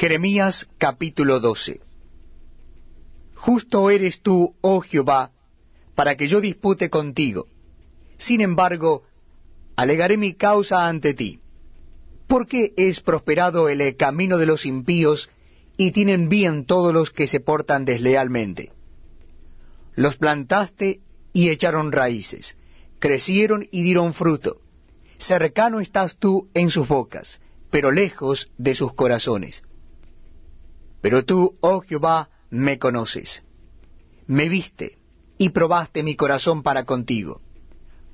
Jeremías capítulo 12 Justo eres tú, oh Jehová, para que yo dispute contigo. Sin embargo, alegaré mi causa ante ti. ¿Por qué es prosperado el camino de los impíos y tienen bien todos los que se portan deslealmente? Los plantaste y echaron raíces, crecieron y dieron fruto. Cercano estás tú en sus bocas, pero lejos de sus corazones. Pero tú, oh Jehová, me conoces. Me viste y probaste mi corazón para contigo.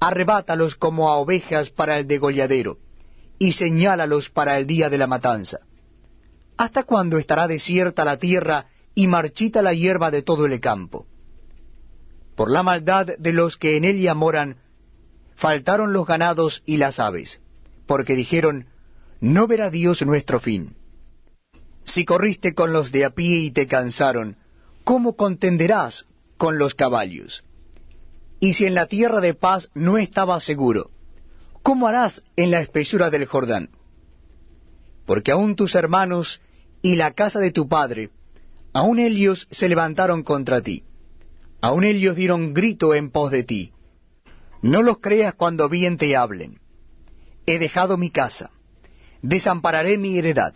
Arrebátalos como a ovejas para el degolladero, y señálalos para el día de la matanza. ¿Hasta cuándo estará desierta la tierra y marchita la hierba de todo el campo? Por la maldad de los que en ella moran, faltaron los ganados y las aves, porque dijeron, no verá Dios nuestro fin. Si corriste con los de a pie y te cansaron, ¿cómo contenderás con los caballos? Y si en la tierra de paz no estabas seguro, ¿cómo harás en la espesura del Jordán? Porque aun tus hermanos y la casa de tu padre, aun ellos se levantaron contra ti, aun ellos dieron grito en pos de ti. No los creas cuando bien te hablen. He dejado mi casa, desampararé mi heredad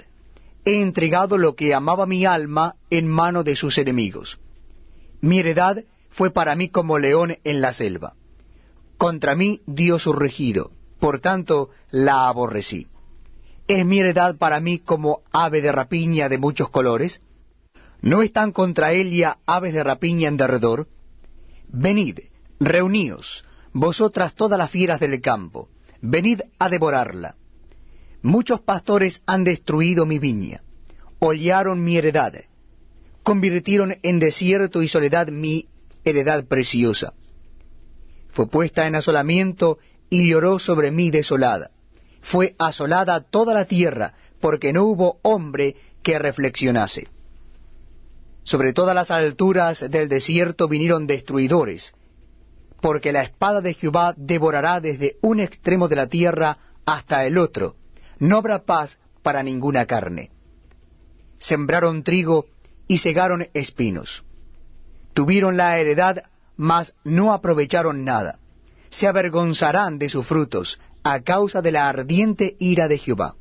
he entregado lo que amaba mi alma en mano de sus enemigos. Mi heredad fue para mí como león en la selva. Contra mí dio su regido, por tanto la aborrecí. ¿Es mi heredad para mí como ave de rapiña de muchos colores? ¿No están contra ella aves de rapiña en derredor? Venid, reuníos, vosotras todas las fieras del campo, venid a devorarla Muchos pastores han destruido mi viña, hollaron mi heredad, convirtieron en desierto y soledad mi heredad preciosa. Fue puesta en asolamiento y lloró sobre mí desolada. Fue asolada toda la tierra, porque no hubo hombre que reflexionase. Sobre todas las alturas del desierto vinieron destruidores, porque la espada de Jehová devorará desde un extremo de la tierra hasta el otro, no habrá paz para ninguna carne. Sembraron trigo y cegaron espinos. Tuvieron la heredad, mas no aprovecharon nada. Se avergonzarán de sus frutos a causa de la ardiente ira de Jehová.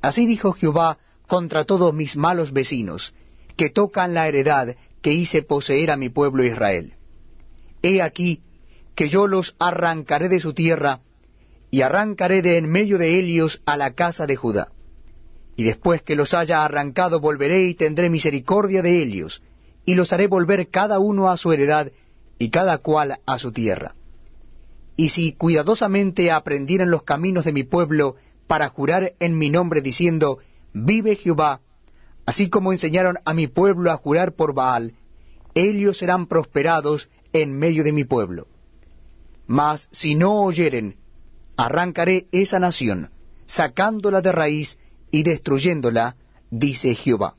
Así dijo Jehová contra todos mis malos vecinos, que tocan la heredad que hice poseer a mi pueblo Israel. He aquí que yo los arrancaré de su tierra, y arrancaré de en medio de ellos a la casa de Judá. Y después que los haya arrancado volveré y tendré misericordia de ellos, y los haré volver cada uno a su heredad, y cada cual a su tierra. Y si cuidadosamente aprendieran los caminos de mi pueblo para jurar en mi nombre diciendo, Vive Jehová, así como enseñaron a mi pueblo a jurar por Baal, ellos serán prosperados en medio de mi pueblo. Mas si no oyeren, arrancaré esa nación, sacándola de raíz y destruyéndola, dice Jehová.